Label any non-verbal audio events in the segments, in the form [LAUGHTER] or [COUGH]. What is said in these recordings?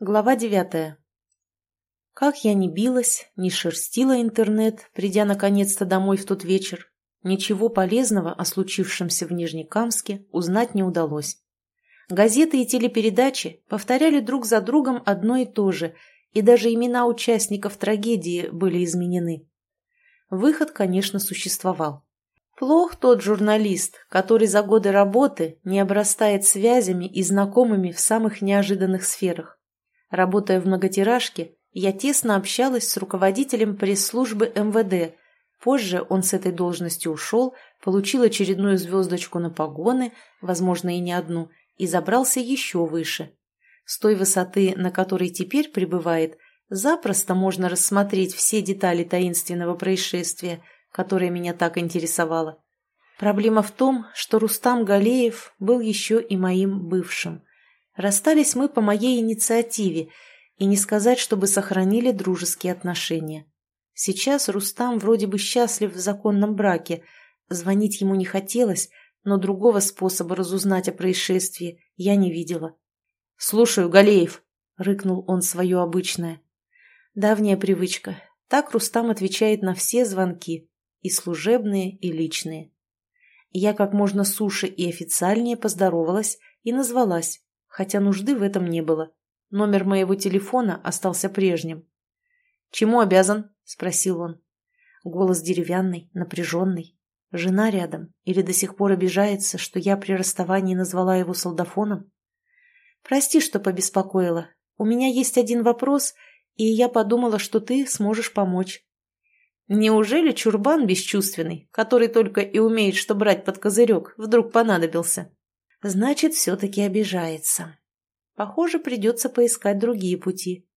Глава девятая. Как я не билась, не шерстила интернет, придя наконец-то домой в тот вечер, ничего полезного о случившемся в Нижнекамске узнать не удалось. Газеты и телепередачи повторяли друг за другом одно и то же, и даже имена участников трагедии были изменены. Выход, конечно, существовал. Плох тот журналист, который за годы работы не обрастает связями и знакомыми в самых неожиданных сферах. Работая в многотиражке, я тесно общалась с руководителем пресс-службы МВД. Позже он с этой должности ушел, получил очередную звездочку на погоны, возможно, и не одну, и забрался еще выше. С той высоты, на которой теперь пребывает, запросто можно рассмотреть все детали таинственного происшествия, которое меня так интересовало. Проблема в том, что Рустам Галеев был еще и моим бывшим. Расстались мы по моей инициативе, и не сказать, чтобы сохранили дружеские отношения. Сейчас Рустам вроде бы счастлив в законном браке, звонить ему не хотелось, но другого способа разузнать о происшествии я не видела. «Слушаю, Галеев», — рыкнул он свое обычное. Давняя привычка. Так Рустам отвечает на все звонки, и служебные, и личные. Я как можно суше и официальнее поздоровалась и назвалась хотя нужды в этом не было. Номер моего телефона остался прежним. «Чему обязан?» – спросил он. Голос деревянный, напряженный. Жена рядом или до сих пор обижается, что я при расставании назвала его солдафоном? «Прости, что побеспокоила. У меня есть один вопрос, и я подумала, что ты сможешь помочь». Неужели чурбан бесчувственный, который только и умеет что брать под козырек, вдруг понадобился? Значит, все-таки обижается. Похоже, придется поискать другие пути.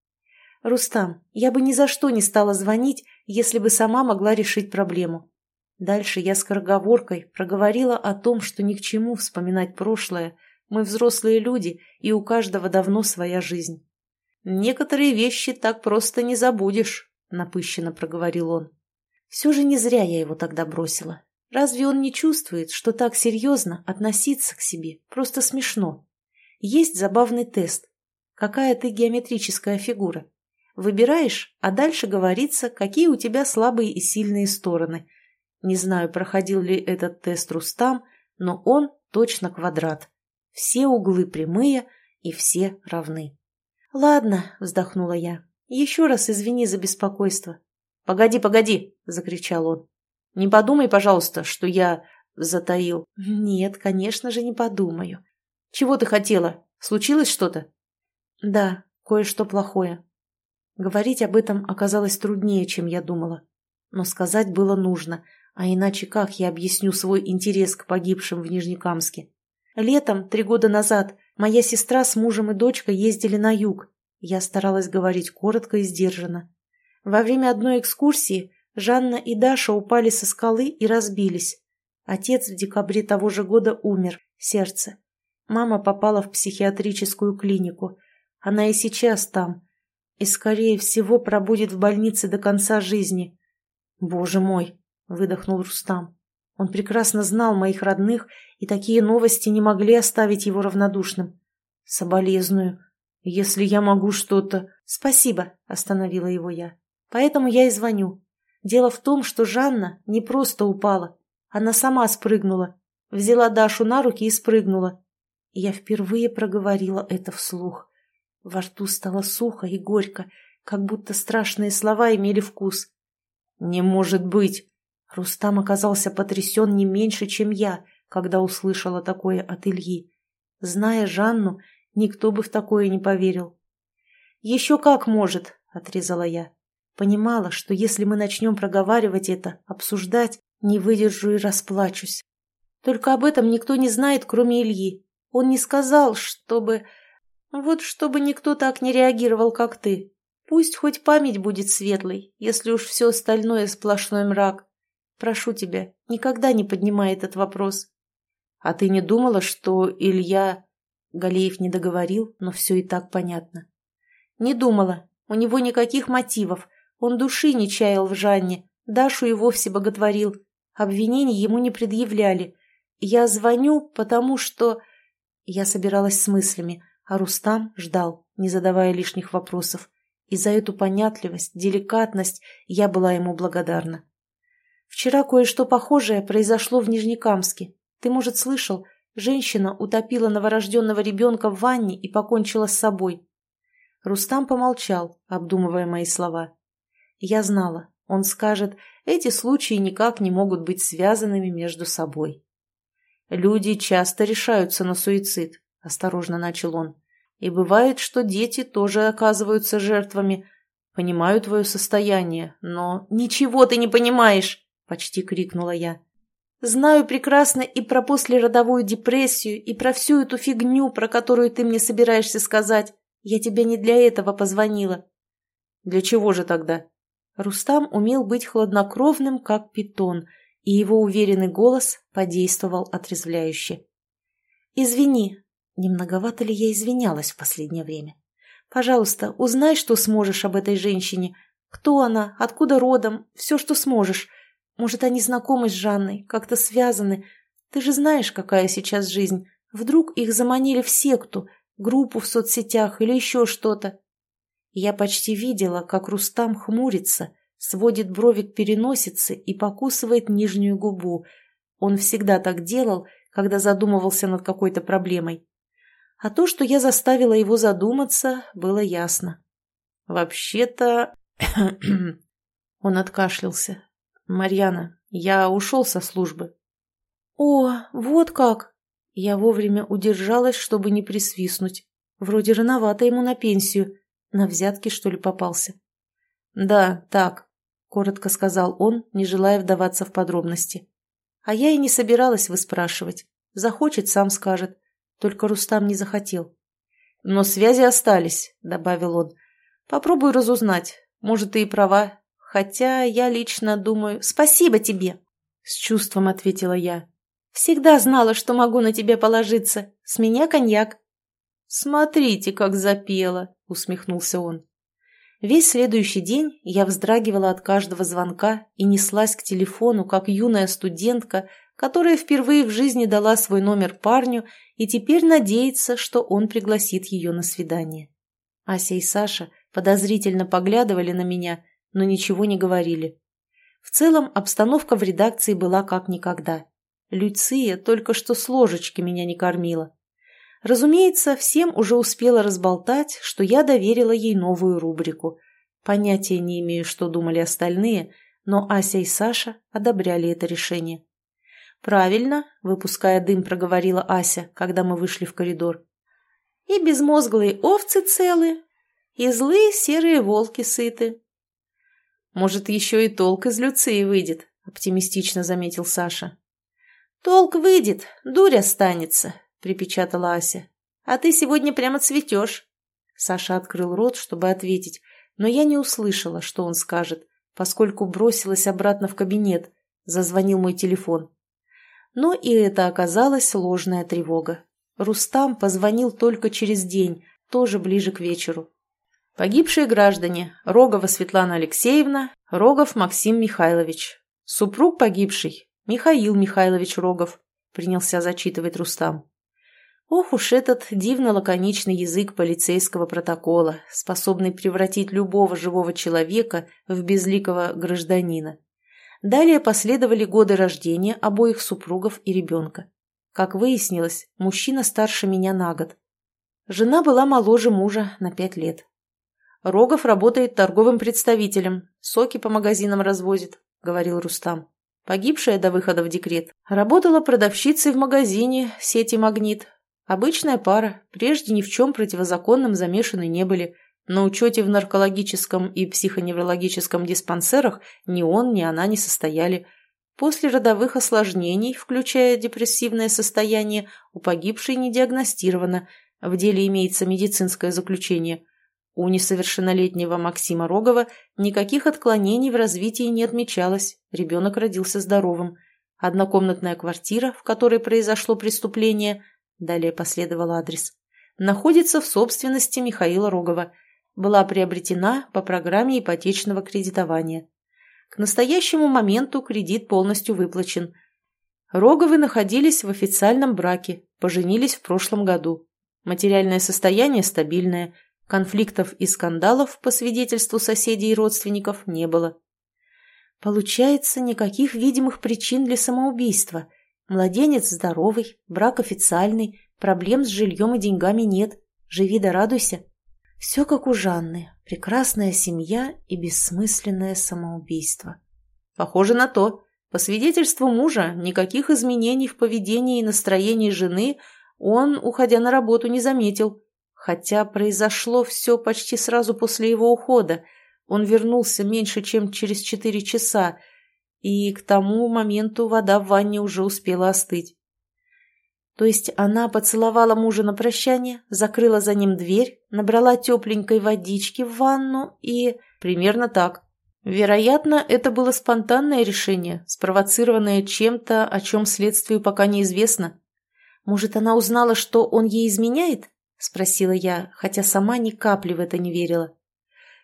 «Рустам, я бы ни за что не стала звонить, если бы сама могла решить проблему». Дальше я скороговоркой проговорила о том, что ни к чему вспоминать прошлое. Мы взрослые люди, и у каждого давно своя жизнь. «Некоторые вещи так просто не забудешь», — напыщенно проговорил он. Все же не зря я его тогда бросила. Разве он не чувствует, что так серьезно относиться к себе просто смешно? Есть забавный тест. Какая ты геометрическая фигура? Выбираешь, а дальше говорится, какие у тебя слабые и сильные стороны. Не знаю, проходил ли этот тест Рустам, но он точно квадрат. Все углы прямые и все равны. «Ладно», — вздохнула я, — «еще раз извини за беспокойство». «Погоди, погоди!» — закричал он. Не подумай, пожалуйста, что я затаил. Нет, конечно же, не подумаю. Чего ты хотела? Случилось что-то? Да, кое-что плохое. Говорить об этом оказалось труднее, чем я думала. Но сказать было нужно, а иначе как я объясню свой интерес к погибшим в Нижнекамске? Летом, три года назад, моя сестра с мужем и дочкой ездили на юг. Я старалась говорить коротко и сдержанно. Во время одной экскурсии Жанна и Даша упали со скалы и разбились. Отец в декабре того же года умер, сердце. Мама попала в психиатрическую клинику. Она и сейчас там. И, скорее всего, пробудет в больнице до конца жизни. «Боже мой!» — выдохнул Рустам. Он прекрасно знал моих родных, и такие новости не могли оставить его равнодушным. «Соболезную. Если я могу что-то...» «Спасибо», — остановила его я. «Поэтому я и звоню. Дело в том, что Жанна не просто упала. Она сама спрыгнула. Взяла Дашу на руки и спрыгнула. я впервые проговорила это вслух. Во рту стало сухо и горько, как будто страшные слова имели вкус. «Не может быть!» Рустам оказался потрясен не меньше, чем я, когда услышала такое от Ильи. Зная Жанну, никто бы в такое не поверил. «Еще как может!» — отрезала я. Понимала, что если мы начнем проговаривать это, обсуждать, не выдержу и расплачусь. Только об этом никто не знает, кроме Ильи. Он не сказал, чтобы... Вот чтобы никто так не реагировал, как ты. Пусть хоть память будет светлой, если уж все остальное сплошной мрак. Прошу тебя, никогда не поднимай этот вопрос. А ты не думала, что Илья... Галеев не договорил, но все и так понятно. Не думала. У него никаких мотивов. Он души не чаял в Жанне, Дашу и вовсе боготворил. Обвинений ему не предъявляли. Я звоню, потому что... Я собиралась с мыслями, А Рустам ждал, не задавая лишних вопросов. И за эту понятливость, деликатность я была ему благодарна. Вчера кое-что похожее произошло в Нижнекамске. Ты, может, слышал, женщина утопила новорожденного ребенка в ванне и покончила с собой. Рустам помолчал, обдумывая мои слова. Я знала, он скажет, эти случаи никак не могут быть связанными между собой. Люди часто решаются на суицид, осторожно начал он. И бывает, что дети тоже оказываются жертвами. Понимаю твое состояние, но... Ничего ты не понимаешь! Почти крикнула я. Знаю прекрасно и про послеродовую депрессию, и про всю эту фигню, про которую ты мне собираешься сказать. Я тебе не для этого позвонила. Для чего же тогда? Рустам умел быть хладнокровным, как питон, и его уверенный голос подействовал отрезвляюще. «Извини, не многовато ли я извинялась в последнее время? Пожалуйста, узнай, что сможешь об этой женщине. Кто она, откуда родом, все, что сможешь. Может, они знакомы с Жанной, как-то связаны. Ты же знаешь, какая сейчас жизнь. Вдруг их заманили в секту, группу в соцсетях или еще что-то. Я почти видела, как Рустам хмурится, сводит брови к переносице и покусывает нижнюю губу. Он всегда так делал, когда задумывался над какой-то проблемой. А то, что я заставила его задуматься, было ясно. Вообще-то... [CLEARS THROAT] Он откашлялся. «Марьяна, я ушел со службы». «О, вот как!» Я вовремя удержалась, чтобы не присвистнуть. Вроде рановато ему на пенсию. На взятки, что ли, попался? «Да, так», — коротко сказал он, не желая вдаваться в подробности. А я и не собиралась выспрашивать. Захочет, сам скажет. Только Рустам не захотел. «Но связи остались», — добавил он. «Попробуй разузнать. Может, ты и права. Хотя я лично думаю... Спасибо тебе!» С чувством ответила я. «Всегда знала, что могу на тебя положиться. С меня коньяк». «Смотрите, как запела!» — усмехнулся он. Весь следующий день я вздрагивала от каждого звонка и неслась к телефону, как юная студентка, которая впервые в жизни дала свой номер парню и теперь надеется, что он пригласит ее на свидание. Ася и Саша подозрительно поглядывали на меня, но ничего не говорили. В целом обстановка в редакции была как никогда. Люция только что с ложечки меня не кормила. Разумеется, всем уже успела разболтать, что я доверила ей новую рубрику. Понятия не имею, что думали остальные, но Ася и Саша одобряли это решение. «Правильно», — выпуская дым, проговорила Ася, когда мы вышли в коридор. «И безмозглые овцы целы, и злые серые волки сыты». «Может, еще и толк из Люции выйдет», — оптимистично заметил Саша. «Толк выйдет, дурь останется», — припечатала Ася. «А ты сегодня прямо цветешь». Саша открыл рот, чтобы ответить, но я не услышала, что он скажет, поскольку бросилась обратно в кабинет. Зазвонил мой телефон. Но и это оказалась ложная тревога. Рустам позвонил только через день, тоже ближе к вечеру. Погибшие граждане Рогова Светлана Алексеевна, Рогов Максим Михайлович. Супруг погибший Михаил Михайлович Рогов, принялся зачитывать Рустам. Ох уж этот дивно-лаконичный язык полицейского протокола, способный превратить любого живого человека в безликого гражданина. Далее последовали годы рождения обоих супругов и ребенка. Как выяснилось, мужчина старше меня на год. Жена была моложе мужа на пять лет. «Рогов работает торговым представителем, соки по магазинам развозит», — говорил Рустам. Погибшая до выхода в декрет работала продавщицей в магазине сети «Магнит». Обычная пара, прежде ни в чем противозаконном замешаны не были, на учете в наркологическом и психоневрологическом диспансерах ни он, ни она не состояли. После родовых осложнений, включая депрессивное состояние, у погибшей не диагностировано, в деле имеется медицинское заключение. У несовершеннолетнего Максима Рогова никаких отклонений в развитии не отмечалось, ребенок родился здоровым. Однокомнатная квартира, в которой произошло преступление, далее последовал адрес, находится в собственности Михаила Рогова – была приобретена по программе ипотечного кредитования. К настоящему моменту кредит полностью выплачен. Роговы находились в официальном браке, поженились в прошлом году. Материальное состояние стабильное, конфликтов и скандалов, по свидетельству соседей и родственников, не было. Получается, никаких видимых причин для самоубийства. Младенец здоровый, брак официальный, проблем с жильем и деньгами нет. Живи да радуйся. Все как у Жанны. Прекрасная семья и бессмысленное самоубийство. Похоже на то. По свидетельству мужа, никаких изменений в поведении и настроении жены он, уходя на работу, не заметил. Хотя произошло все почти сразу после его ухода. Он вернулся меньше, чем через четыре часа, и к тому моменту вода в ванне уже успела остыть. То есть она поцеловала мужа на прощание, закрыла за ним дверь, набрала тепленькой водички в ванну и... Примерно так. Вероятно, это было спонтанное решение, спровоцированное чем-то, о чем следствию пока неизвестно. Может, она узнала, что он ей изменяет? Спросила я, хотя сама ни капли в это не верила.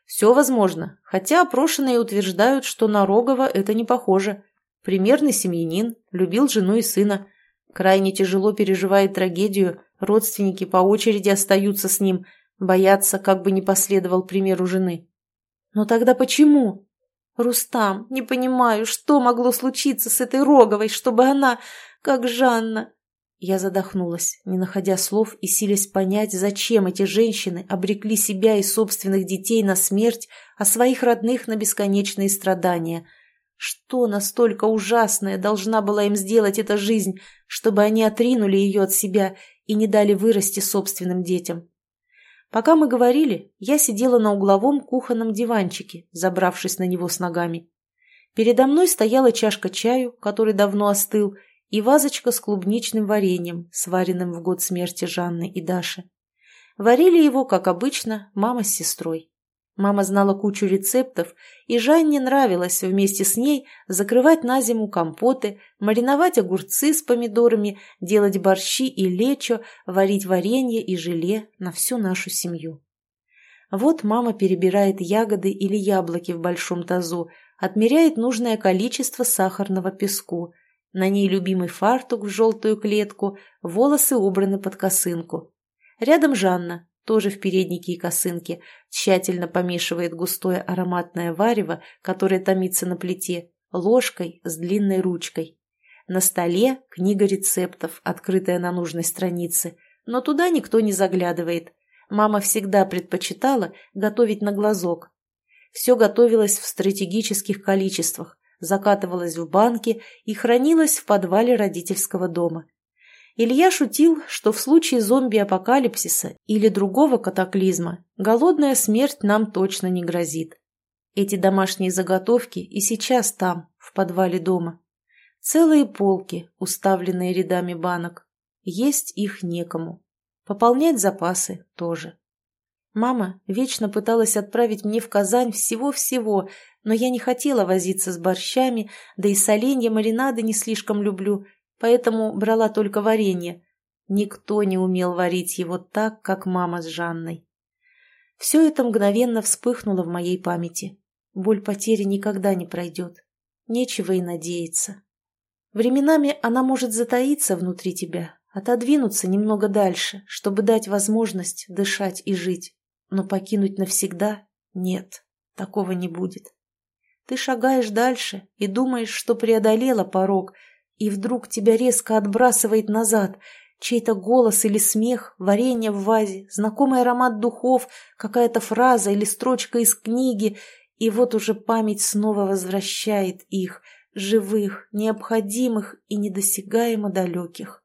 Все возможно, хотя опрошенные утверждают, что на Рогова это не похоже. Примерный семьянин, любил жену и сына, крайне тяжело переживает трагедию, родственники по очереди остаются с ним, боятся, как бы не последовал примеру жены. Но тогда почему? Рустам, не понимаю, что могло случиться с этой Роговой, чтобы она, как Жанна... Я задохнулась, не находя слов и силясь понять, зачем эти женщины обрекли себя и собственных детей на смерть, а своих родных на бесконечные страдания – что настолько ужасное должна была им сделать эта жизнь, чтобы они отринули ее от себя и не дали вырасти собственным детям? Пока мы говорили, я сидела на угловом кухонном диванчике, забравшись на него с ногами. Передо мной стояла чашка чаю, который давно остыл, и вазочка с клубничным вареньем, сваренным в год смерти Жанны и Даши. Варили его, как обычно, мама с сестрой. Мама знала кучу рецептов, и Жанне нравилось вместе с ней закрывать на зиму компоты, мариновать огурцы с помидорами, делать борщи и лечо, варить варенье и желе на всю нашу семью. Вот мама перебирает ягоды или яблоки в большом тазу, отмеряет нужное количество сахарного песку. На ней любимый фартук в желтую клетку, волосы убраны под косынку. Рядом Жанна, тоже в переднике и косынке, тщательно помешивает густое ароматное варево, которое томится на плите, ложкой с длинной ручкой. На столе книга рецептов, открытая на нужной странице, но туда никто не заглядывает. Мама всегда предпочитала готовить на глазок. Все готовилось в стратегических количествах, закатывалось в банки и хранилось в подвале родительского дома. Илья шутил, что в случае зомби-апокалипсиса или другого катаклизма голодная смерть нам точно не грозит. Эти домашние заготовки и сейчас там, в подвале дома. Целые полки, уставленные рядами банок. Есть их некому. Пополнять запасы тоже. Мама вечно пыталась отправить мне в Казань всего-всего, но я не хотела возиться с борщами, да и соленья маринады не слишком люблю – поэтому брала только варенье. Никто не умел варить его так, как мама с Жанной. Все это мгновенно вспыхнуло в моей памяти. Боль потери никогда не пройдет. Нечего и надеяться. Временами она может затаиться внутри тебя, отодвинуться немного дальше, чтобы дать возможность дышать и жить. Но покинуть навсегда – нет, такого не будет. Ты шагаешь дальше и думаешь, что преодолела порог – и вдруг тебя резко отбрасывает назад. Чей-то голос или смех, варенье в вазе, знакомый аромат духов, какая-то фраза или строчка из книги, и вот уже память снова возвращает их, живых, необходимых и недосягаемо далеких.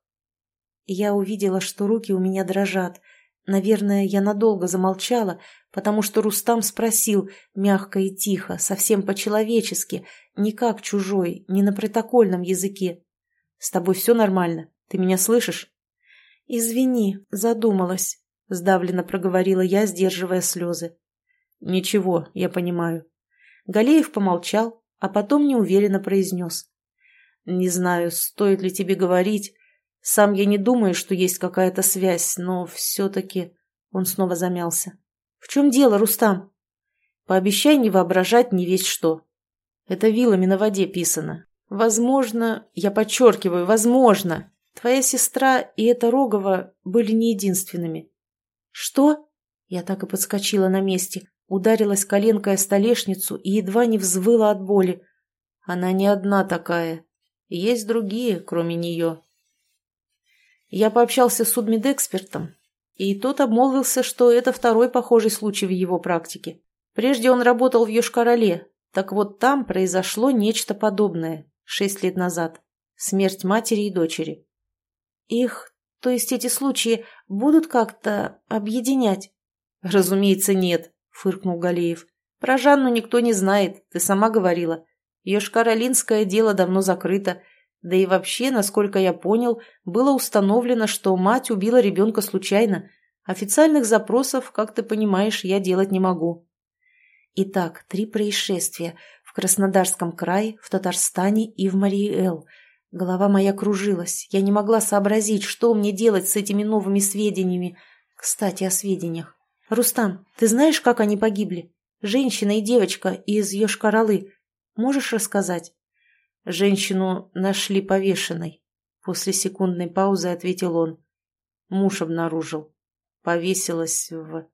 Я увидела, что руки у меня дрожат. Наверное, я надолго замолчала, потому что Рустам спросил, мягко и тихо, совсем по-человечески, не как чужой, не на протокольном языке. «С тобой все нормально? Ты меня слышишь?» «Извини, задумалась», — сдавленно проговорила я, сдерживая слезы. «Ничего, я понимаю». Галеев помолчал, а потом неуверенно произнес. «Не знаю, стоит ли тебе говорить. Сам я не думаю, что есть какая-то связь, но все-таки...» Он снова замялся. «В чем дело, Рустам?» «Пообещай не воображать не весь что. Это вилами на воде писано. Возможно, я подчеркиваю, возможно, твоя сестра и эта Рогова были не единственными». «Что?» Я так и подскочила на месте, ударилась коленкой о столешницу и едва не взвыла от боли. Она не одна такая. Есть другие, кроме нее. Я пообщался с судмедэкспертом, и тот обмолвился, что это второй похожий случай в его практике. Прежде он работал в Йошкар-Оле, так вот там произошло нечто подобное, шесть лет назад. Смерть матери и дочери. Их, то есть эти случаи, будут как-то объединять? Разумеется, нет, фыркнул Галеев. Про Жанну никто не знает, ты сама говорила. Йошкар-Олинское дело давно закрыто, да и вообще, насколько я понял, было установлено, что мать убила ребенка случайно. Официальных запросов, как ты понимаешь, я делать не могу. Итак, три происшествия в Краснодарском крае, в Татарстане и в Мариэл. Голова моя кружилась. Я не могла сообразить, что мне делать с этими новыми сведениями. Кстати, о сведениях. Рустам, ты знаешь, как они погибли? Женщина и девочка из Йошкар-Олы. Можешь рассказать? Женщину нашли повешенной. После секундной паузы ответил он. Муж обнаружил. Повесилась в...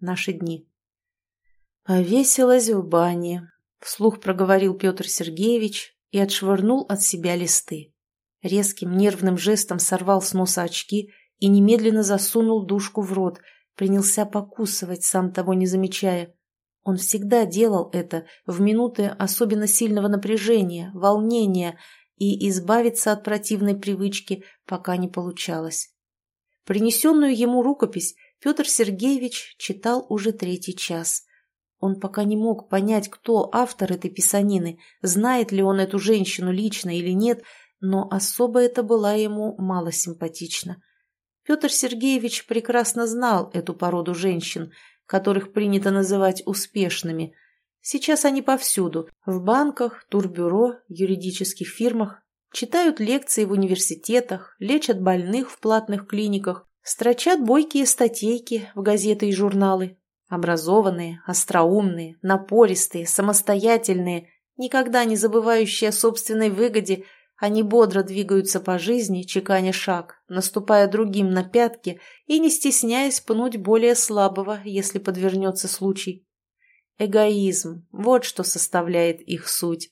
Наши дни. Повесилась в бане. Вслух проговорил Петр Сергеевич и отшвырнул от себя листы. Резким нервным жестом сорвал с носа очки и немедленно засунул душку в рот, принялся покусывать, сам того не замечая. Он всегда делал это в минуты особенно сильного напряжения, волнения, и избавиться от противной привычки пока не получалось. Принесенную ему рукопись Петр Сергеевич читал уже третий час. Он пока не мог понять, кто автор этой писанины, знает ли он эту женщину лично или нет, но особо это была ему мало симпатична. Петр Сергеевич прекрасно знал эту породу женщин – которых принято называть успешными. Сейчас они повсюду – в банках, турбюро, юридических фирмах, читают лекции в университетах, лечат больных в платных клиниках, строчат бойкие статейки в газеты и журналы. Образованные, остроумные, напористые, самостоятельные, никогда не забывающие о собственной выгоде – они бодро двигаются по жизни, чеканя шаг, наступая другим на пятки и не стесняясь пнуть более слабого, если подвернется случай. Эгоизм – вот что составляет их суть.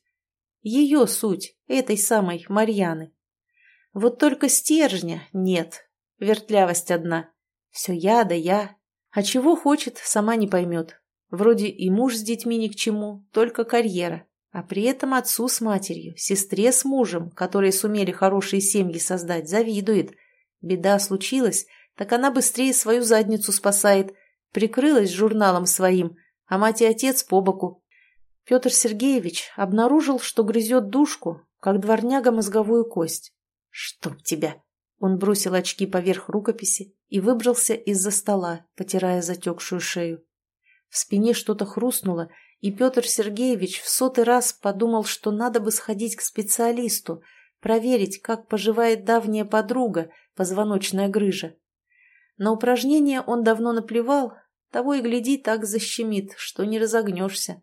Ее суть, этой самой Марьяны. Вот только стержня нет, вертлявость одна. Все я да я. А чего хочет, сама не поймет. Вроде и муж с детьми ни к чему, только карьера. А при этом отцу с матерью, сестре с мужем, которые сумели хорошие семьи создать, завидует. Беда случилась, так она быстрее свою задницу спасает. Прикрылась журналом своим, а мать и отец по боку. Петр Сергеевич обнаружил, что грызет душку, как дворняга мозговую кость. «Чтоб тебя!» Он бросил очки поверх рукописи и выбрался из-за стола, потирая затекшую шею. В спине что-то хрустнуло, и Петр Сергеевич в сотый раз подумал, что надо бы сходить к специалисту, проверить, как поживает давняя подруга, позвоночная грыжа. На упражнение он давно наплевал, того и гляди, так защемит, что не разогнешься.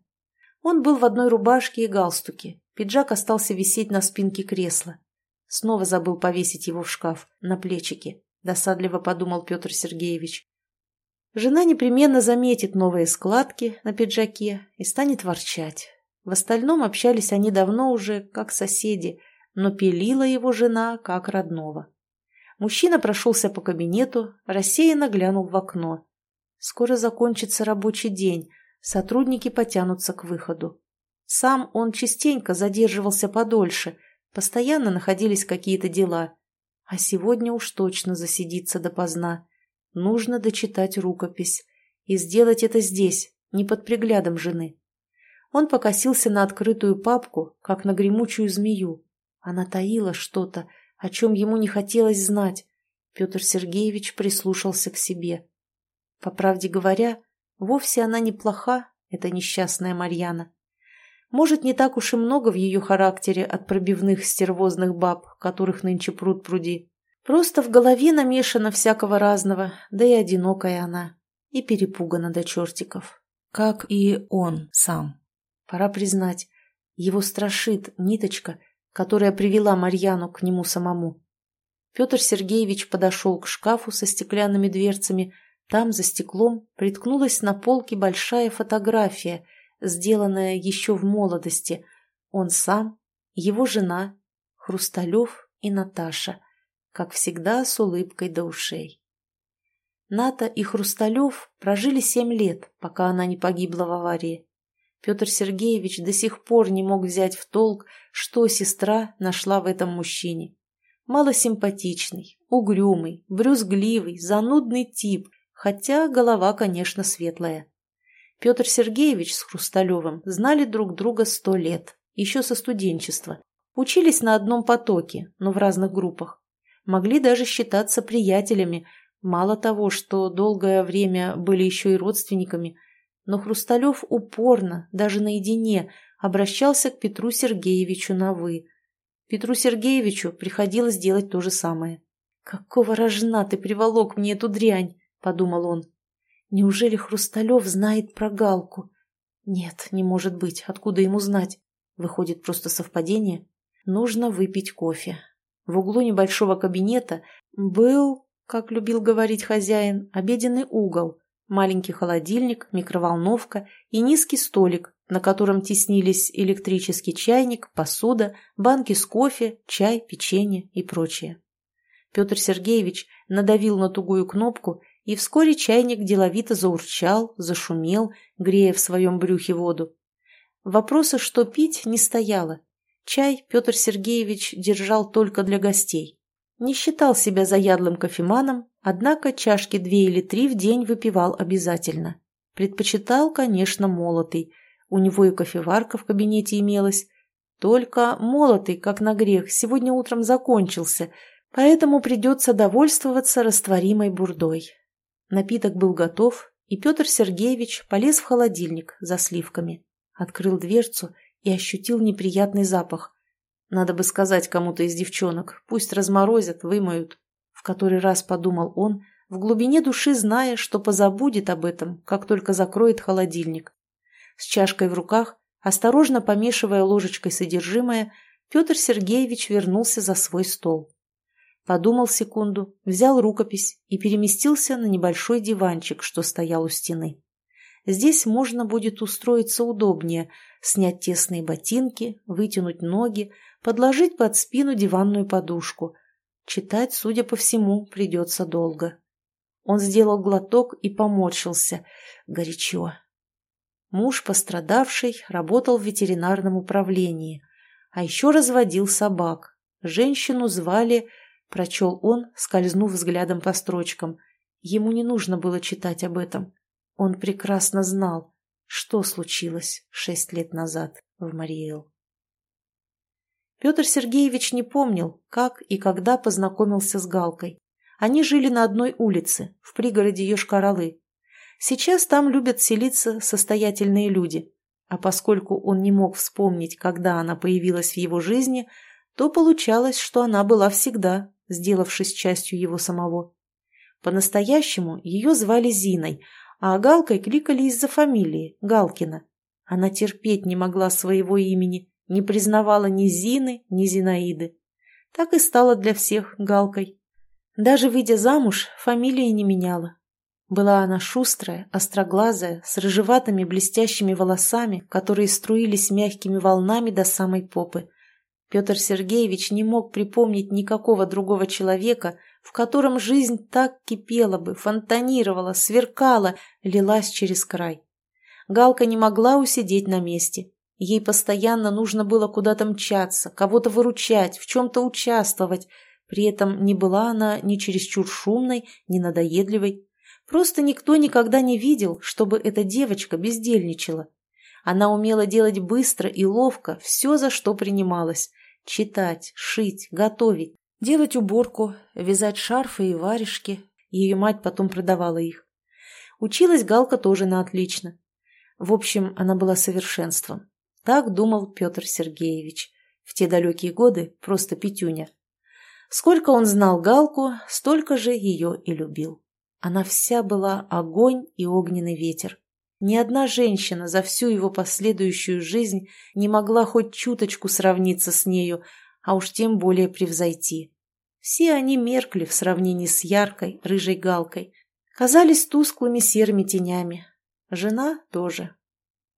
Он был в одной рубашке и галстуке, пиджак остался висеть на спинке кресла. Снова забыл повесить его в шкаф, на плечики, досадливо подумал Петр Сергеевич. Жена непременно заметит новые складки на пиджаке и станет ворчать. В остальном общались они давно уже, как соседи, но пилила его жена как родного. Мужчина прошелся по кабинету, рассеянно глянул в окно. Скоро закончится рабочий день, сотрудники потянутся к выходу. Сам он частенько задерживался подольше, постоянно находились какие-то дела. А сегодня уж точно засидится допоздна. Нужно дочитать рукопись. И сделать это здесь, не под приглядом жены. Он покосился на открытую папку, как на гремучую змею. Она таила что-то, о чем ему не хотелось знать. Петр Сергеевич прислушался к себе. По правде говоря, вовсе она неплоха, эта несчастная Марьяна. Может, не так уж и много в ее характере от пробивных стервозных баб, которых нынче пруд пруди. Просто в голове намешано всякого разного, да и одинокая она, и перепугана до чертиков. Как и он сам. Пора признать, его страшит ниточка, которая привела Марьяну к нему самому. Петр Сергеевич подошел к шкафу со стеклянными дверцами. Там, за стеклом, приткнулась на полке большая фотография, сделанная еще в молодости. Он сам, его жена, Хрусталев и Наташа, как всегда с улыбкой до ушей. Ната и Хрусталев прожили семь лет, пока она не погибла в аварии. Петр Сергеевич до сих пор не мог взять в толк, что сестра нашла в этом мужчине. Малосимпатичный, угрюмый, брюзгливый, занудный тип, хотя голова, конечно, светлая. Петр Сергеевич с Хрусталевым знали друг друга сто лет, еще со студенчества. Учились на одном потоке, но в разных группах. Могли даже считаться приятелями, мало того, что долгое время были еще и родственниками – но Хрусталев упорно, даже наедине, обращался к Петру Сергеевичу на «вы». Петру Сергеевичу приходилось делать то же самое. «Какого рожна ты приволок мне эту дрянь?» – подумал он. «Неужели Хрусталев знает про Галку?» «Нет, не может быть. Откуда ему знать? Выходит, просто совпадение. Нужно выпить кофе». В углу небольшого кабинета был, как любил говорить хозяин, обеденный угол, маленький холодильник, микроволновка и низкий столик, на котором теснились электрический чайник, посуда, банки с кофе, чай, печенье и прочее. Петр Сергеевич надавил на тугую кнопку, и вскоре чайник деловито заурчал, зашумел, грея в своем брюхе воду. Вопроса, что пить, не стояло. Чай Петр Сергеевич держал только для гостей. Не считал себя заядлым кофеманом, однако чашки две или три в день выпивал обязательно. Предпочитал, конечно, молотый. У него и кофеварка в кабинете имелась. Только молотый, как на грех, сегодня утром закончился, поэтому придется довольствоваться растворимой бурдой. Напиток был готов, и Петр Сергеевич полез в холодильник за сливками. Открыл дверцу и ощутил неприятный запах. Надо бы сказать кому-то из девчонок, пусть разморозят, вымоют. В который раз подумал он, в глубине души зная, что позабудет об этом, как только закроет холодильник. С чашкой в руках, осторожно помешивая ложечкой содержимое, Петр Сергеевич вернулся за свой стол. Подумал секунду, взял рукопись и переместился на небольшой диванчик, что стоял у стены. Здесь можно будет устроиться удобнее, снять тесные ботинки, вытянуть ноги, подложить под спину диванную подушку. Читать, судя по всему, придется долго. Он сделал глоток и поморщился. Горячо. Муж пострадавший работал в ветеринарном управлении, а еще разводил собак. Женщину звали, прочел он, скользнув взглядом по строчкам. Ему не нужно было читать об этом. Он прекрасно знал, что случилось шесть лет назад в Мариэл. Петр Сергеевич не помнил, как и когда познакомился с Галкой. Они жили на одной улице, в пригороде Йошкар-Олы. Сейчас там любят селиться состоятельные люди, а поскольку он не мог вспомнить, когда она появилась в его жизни, то получалось, что она была всегда, сделавшись частью его самого. По-настоящему ее звали Зиной, а Галкой кликали из-за фамилии – Галкина. Она терпеть не могла своего имени не признавала ни Зины, ни Зинаиды. Так и стала для всех Галкой. Даже выйдя замуж, фамилии не меняла. Была она шустрая, остроглазая, с рыжеватыми блестящими волосами, которые струились мягкими волнами до самой попы. Петр Сергеевич не мог припомнить никакого другого человека, в котором жизнь так кипела бы, фонтанировала, сверкала, лилась через край. Галка не могла усидеть на месте. Ей постоянно нужно было куда-то мчаться, кого-то выручать, в чем-то участвовать. При этом не была она ни чересчур шумной, ни надоедливой. Просто никто никогда не видел, чтобы эта девочка бездельничала. Она умела делать быстро и ловко все, за что принималась. Читать, шить, готовить, делать уборку, вязать шарфы и варежки. Ее мать потом продавала их. Училась Галка тоже на отлично. В общем, она была совершенством. Так думал Петр Сергеевич. В те далекие годы просто пятюня. Сколько он знал Галку, столько же ее и любил. Она вся была огонь и огненный ветер. Ни одна женщина за всю его последующую жизнь не могла хоть чуточку сравниться с нею, а уж тем более превзойти. Все они меркли в сравнении с яркой, рыжей галкой, казались тусклыми серыми тенями. Жена тоже.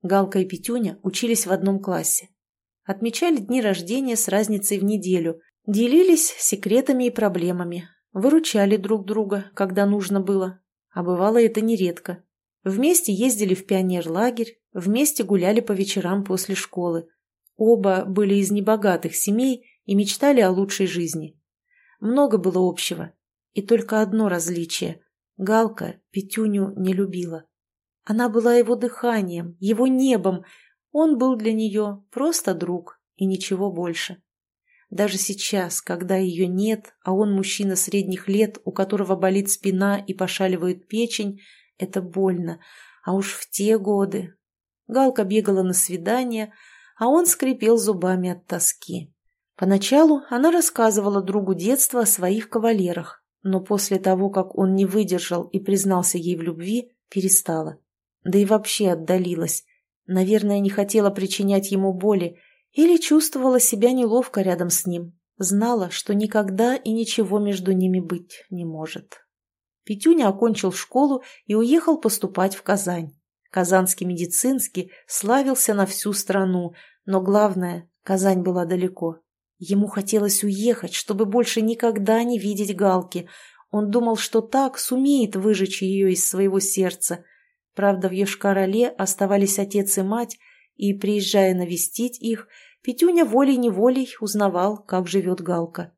Галка и Петюня учились в одном классе. Отмечали дни рождения с разницей в неделю, делились секретами и проблемами, выручали друг друга, когда нужно было, а бывало это нередко. Вместе ездили в пионерлагерь, вместе гуляли по вечерам после школы. Оба были из небогатых семей и мечтали о лучшей жизни. Много было общего, и только одно различие. Галка Петюню не любила. Она была его дыханием, его небом. Он был для нее просто друг и ничего больше. Даже сейчас, когда ее нет, а он мужчина средних лет, у которого болит спина и пошаливает печень, это больно. А уж в те годы... Галка бегала на свидания, а он скрипел зубами от тоски. Поначалу она рассказывала другу детства о своих кавалерах, но после того, как он не выдержал и признался ей в любви, перестала да и вообще отдалилась. Наверное, не хотела причинять ему боли или чувствовала себя неловко рядом с ним. Знала, что никогда и ничего между ними быть не может. Петюня окончил школу и уехал поступать в Казань. Казанский медицинский славился на всю страну, но главное, Казань была далеко. Ему хотелось уехать, чтобы больше никогда не видеть Галки. Он думал, что так сумеет выжечь ее из своего сердца. Правда, в Йошкар-Оле оставались отец и мать, и, приезжая навестить их, Петюня волей-неволей узнавал, как живет Галка.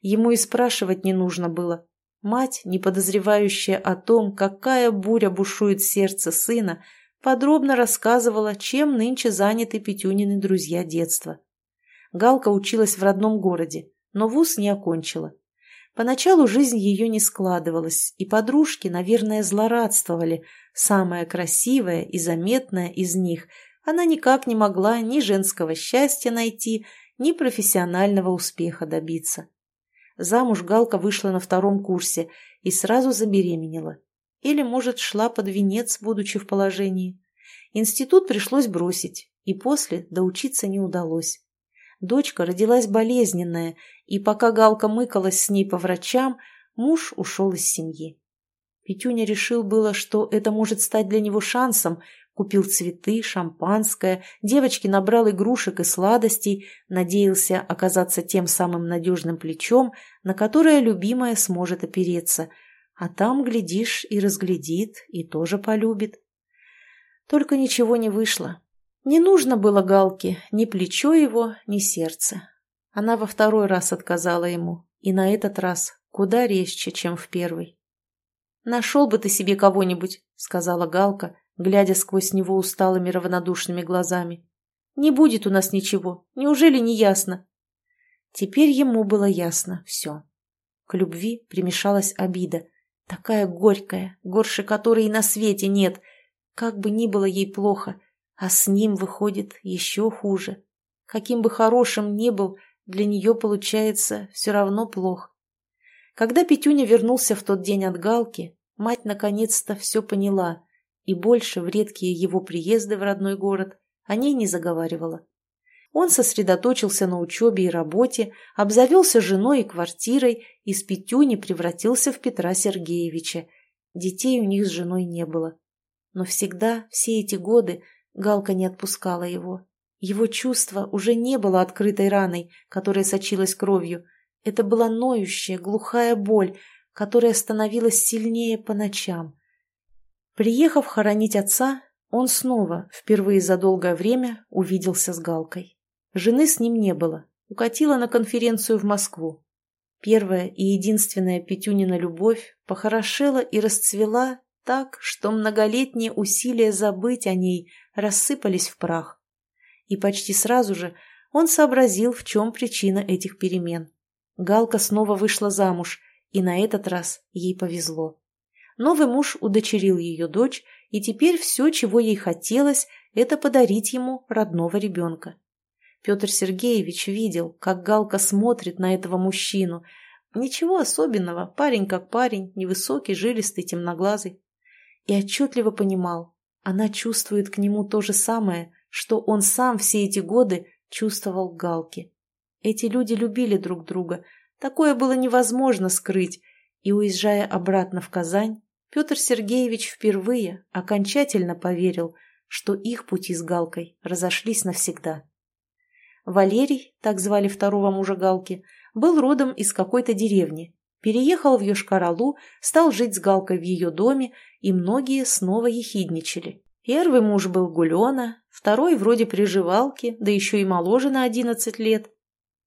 Ему и спрашивать не нужно было. Мать, не подозревающая о том, какая буря бушует сердце сына, подробно рассказывала, чем нынче заняты Петюнины друзья детства. Галка училась в родном городе, но вуз не окончила. Поначалу жизнь ее не складывалась, и подружки, наверное, злорадствовали. Самая красивая и заметная из них, она никак не могла ни женского счастья найти, ни профессионального успеха добиться. Замуж Галка вышла на втором курсе и сразу забеременела. Или, может, шла под венец, будучи в положении. Институт пришлось бросить, и после доучиться не удалось. Дочка родилась болезненная, и пока Галка мыкалась с ней по врачам, муж ушел из семьи. Петюня решил было, что это может стать для него шансом, купил цветы, шампанское, девочки набрал игрушек и сладостей, надеялся оказаться тем самым надежным плечом, на которое любимая сможет опереться, а там, глядишь, и разглядит, и тоже полюбит. Только ничего не вышло. Не нужно было Галке ни плечо его, ни сердце. Она во второй раз отказала ему, и на этот раз куда резче, чем в первый. «Нашел бы ты себе кого-нибудь», — сказала Галка, глядя сквозь него усталыми равнодушными глазами. «Не будет у нас ничего. Неужели не ясно?» Теперь ему было ясно все. К любви примешалась обида, такая горькая, горше которой и на свете нет. Как бы ни было ей плохо, а с ним выходит еще хуже. Каким бы хорошим ни был, для нее получается все равно плохо. Когда Петюня вернулся в тот день от Галки, мать наконец-то все поняла, и больше в редкие его приезды в родной город о ней не заговаривала. Он сосредоточился на учебе и работе, обзавелся женой и квартирой, и с Петюни превратился в Петра Сергеевича. Детей у них с женой не было. Но всегда, все эти годы, Галка не отпускала его. Его чувство уже не было открытой раной, которая сочилась кровью. Это была ноющая, глухая боль, которая становилась сильнее по ночам. Приехав хоронить отца, он снова, впервые за долгое время, увиделся с Галкой. Жены с ним не было. Укатила на конференцию в Москву. Первая и единственная Петюнина любовь похорошела и расцвела так, что многолетние усилия забыть о ней рассыпались в прах. И почти сразу же он сообразил, в чем причина этих перемен. Галка снова вышла замуж, и на этот раз ей повезло. Новый муж удочерил ее дочь, и теперь все, чего ей хотелось, это подарить ему родного ребенка. Петр Сергеевич видел, как Галка смотрит на этого мужчину. Ничего особенного, парень как парень, невысокий, жилистый, темноглазый. И отчетливо понимал, Она чувствует к нему то же самое, что он сам все эти годы чувствовал к Галке. Эти люди любили друг друга, такое было невозможно скрыть, и, уезжая обратно в Казань, Петр Сергеевич впервые окончательно поверил, что их пути с Галкой разошлись навсегда. Валерий, так звали второго мужа Галки, был родом из какой-то деревни, переехал в Йошкар-Олу, стал жить с Галкой в ее доме, и многие снова ехидничали. Первый муж был Гулена, второй вроде приживалки, да еще и моложе на одиннадцать лет.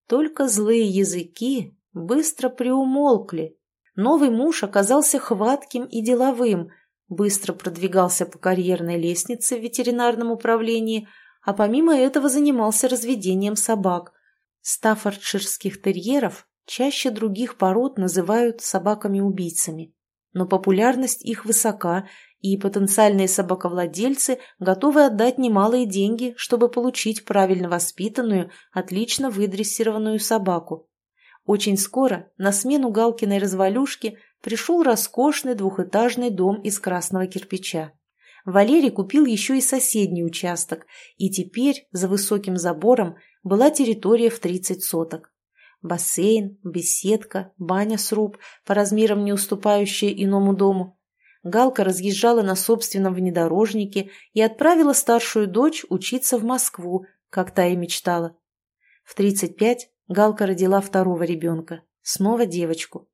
Только злые языки быстро приумолкли. Новый муж оказался хватким и деловым, быстро продвигался по карьерной лестнице в ветеринарном управлении, а помимо этого занимался разведением собак. Стаффордширских терьеров чаще других пород называют собаками-убийцами, но популярность их высока, и потенциальные собаковладельцы готовы отдать немалые деньги, чтобы получить правильно воспитанную, отлично выдрессированную собаку. Очень скоро на смену Галкиной развалюшки пришел роскошный двухэтажный дом из красного кирпича. Валерий купил еще и соседний участок, и теперь за высоким забором была территория в 30 соток. Бассейн, беседка, баня-сруб, по размерам не уступающая иному дому. Галка разъезжала на собственном внедорожнике и отправила старшую дочь учиться в Москву, как та и мечтала. В 35 Галка родила второго ребенка, снова девочку.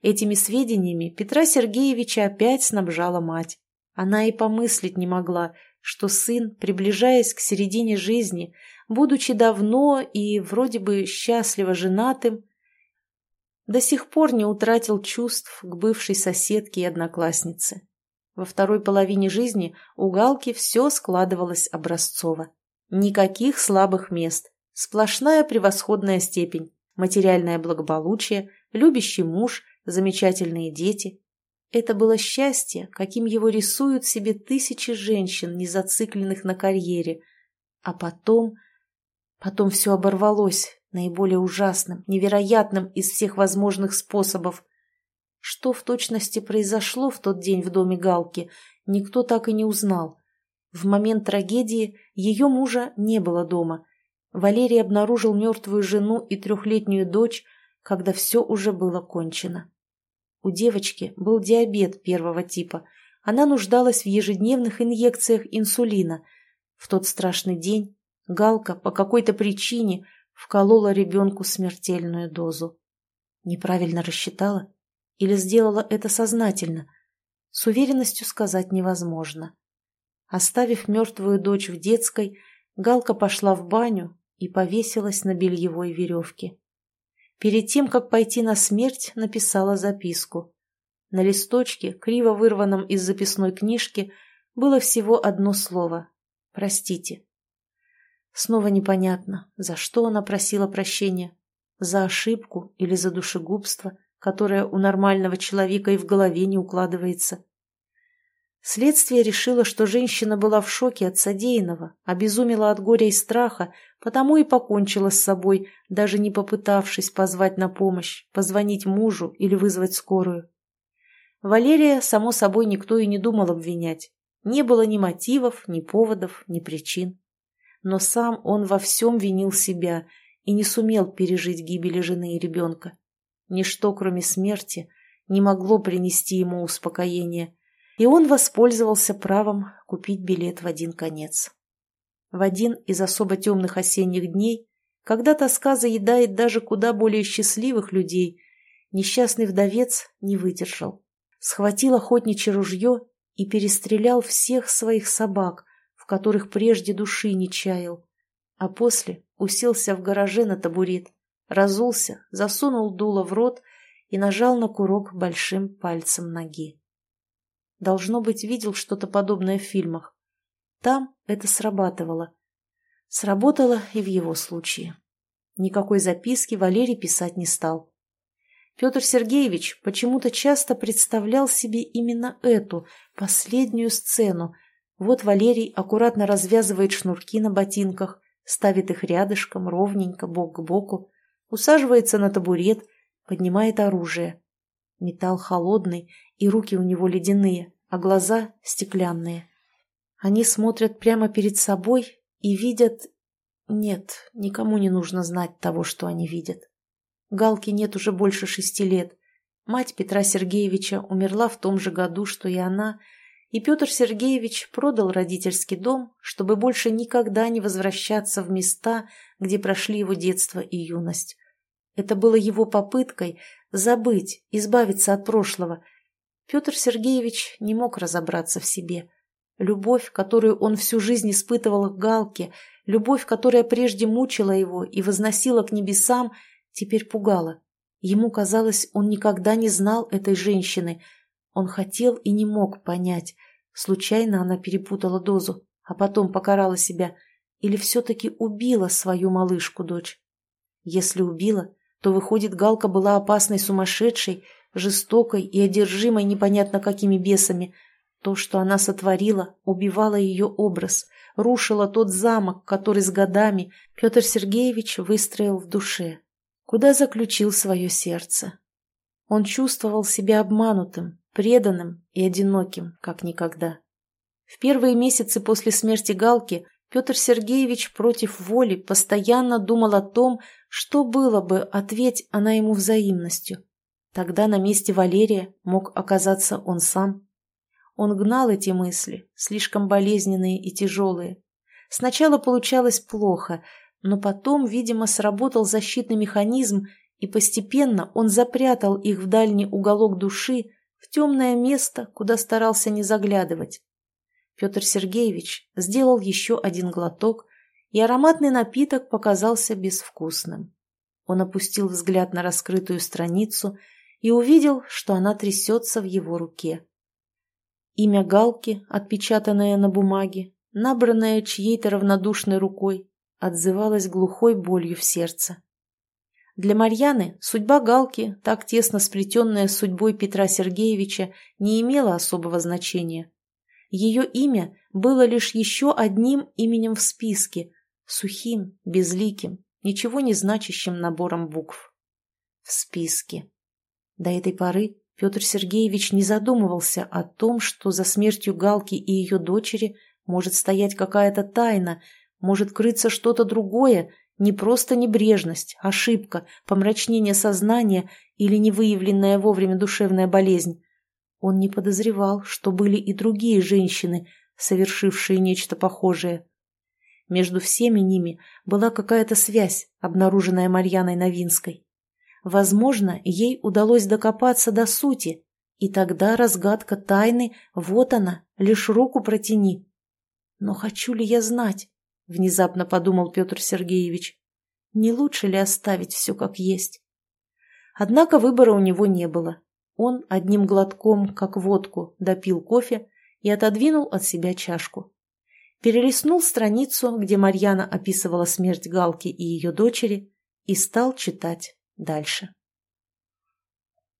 Этими сведениями Петра Сергеевича опять снабжала мать. Она и помыслить не могла, что сын, приближаясь к середине жизни, будучи давно и вроде бы счастливо женатым, до сих пор не утратил чувств к бывшей соседке и однокласснице. Во второй половине жизни у Галки все складывалось образцово. Никаких слабых мест, сплошная превосходная степень, материальное благополучие, любящий муж, замечательные дети. Это было счастье, каким его рисуют себе тысячи женщин, не зацикленных на карьере. А потом Потом все оборвалось наиболее ужасным, невероятным из всех возможных способов. Что в точности произошло в тот день в доме Галки, никто так и не узнал. В момент трагедии ее мужа не было дома. Валерий обнаружил мертвую жену и трехлетнюю дочь, когда все уже было кончено. У девочки был диабет первого типа. Она нуждалась в ежедневных инъекциях инсулина. В тот страшный день Галка по какой-то причине вколола ребенку смертельную дозу. Неправильно рассчитала или сделала это сознательно? С уверенностью сказать невозможно. Оставив мертвую дочь в детской, Галка пошла в баню и повесилась на бельевой веревке. Перед тем, как пойти на смерть, написала записку. На листочке, криво вырванном из записной книжки, было всего одно слово «Простите». Снова непонятно, за что она просила прощения. За ошибку или за душегубство, которое у нормального человека и в голове не укладывается. Следствие решило, что женщина была в шоке от содеянного, обезумела от горя и страха, потому и покончила с собой, даже не попытавшись позвать на помощь, позвонить мужу или вызвать скорую. Валерия, само собой, никто и не думал обвинять. Не было ни мотивов, ни поводов, ни причин но сам он во всем винил себя и не сумел пережить гибели жены и ребенка. Ничто, кроме смерти, не могло принести ему успокоения, и он воспользовался правом купить билет в один конец. В один из особо темных осенних дней, когда тоска заедает даже куда более счастливых людей, несчастный вдовец не выдержал. Схватил охотничье ружье и перестрелял всех своих собак, которых прежде души не чаял, а после уселся в гараже на табурет, разулся, засунул дуло в рот и нажал на курок большим пальцем ноги. Должно быть, видел что-то подобное в фильмах. Там это срабатывало. Сработало и в его случае. Никакой записки Валерий писать не стал. Петр Сергеевич почему-то часто представлял себе именно эту, последнюю сцену, вот Валерий аккуратно развязывает шнурки на ботинках, ставит их рядышком, ровненько, бок к боку, усаживается на табурет, поднимает оружие. Металл холодный, и руки у него ледяные, а глаза стеклянные. Они смотрят прямо перед собой и видят... Нет, никому не нужно знать того, что они видят. Галки нет уже больше шести лет. Мать Петра Сергеевича умерла в том же году, что и она, и Петр Сергеевич продал родительский дом, чтобы больше никогда не возвращаться в места, где прошли его детство и юность. Это было его попыткой забыть, избавиться от прошлого. Петр Сергеевич не мог разобраться в себе. Любовь, которую он всю жизнь испытывал к Галке, любовь, которая прежде мучила его и возносила к небесам, теперь пугала. Ему казалось, он никогда не знал этой женщины. Он хотел и не мог понять. Случайно она перепутала дозу, а потом покарала себя. Или все-таки убила свою малышку-дочь. Если убила, то, выходит, Галка была опасной сумасшедшей, жестокой и одержимой непонятно какими бесами – то, что она сотворила, убивало ее образ, рушило тот замок, который с годами Петр Сергеевич выстроил в душе, куда заключил свое сердце. Он чувствовал себя обманутым, преданным и одиноким, как никогда. В первые месяцы после смерти Галки Петр Сергеевич против воли постоянно думал о том, что было бы, ответь она ему взаимностью. Тогда на месте Валерия мог оказаться он сам. Он гнал эти мысли, слишком болезненные и тяжелые. Сначала получалось плохо, но потом, видимо, сработал защитный механизм, и постепенно он запрятал их в дальний уголок души, темное место, куда старался не заглядывать. Петр Сергеевич сделал еще один глоток, и ароматный напиток показался безвкусным. Он опустил взгляд на раскрытую страницу и увидел, что она трясется в его руке. Имя Галки, отпечатанное на бумаге, набранное чьей-то равнодушной рукой, отзывалось глухой болью в сердце. Для Марьяны судьба Галки, так тесно сплетенная с судьбой Петра Сергеевича, не имела особого значения. Ее имя было лишь еще одним именем в списке, сухим, безликим, ничего не значащим набором букв. В списке. До этой поры Петр Сергеевич не задумывался о том, что за смертью Галки и ее дочери может стоять какая-то тайна, может крыться что-то другое, не просто небрежность, ошибка, помрачнение сознания или невыявленная вовремя душевная болезнь. Он не подозревал, что были и другие женщины, совершившие нечто похожее. Между всеми ними была какая-то связь, обнаруженная Марьяной Новинской. Возможно, ей удалось докопаться до сути, и тогда разгадка тайны, вот она, лишь руку протяни. Но хочу ли я знать? Внезапно подумал Петр Сергеевич. Не лучше ли оставить все как есть? Однако выбора у него не было. Он одним глотком, как водку, допил кофе и отодвинул от себя чашку. Перелистнул страницу, где Марьяна описывала смерть Галки и ее дочери, и стал читать дальше.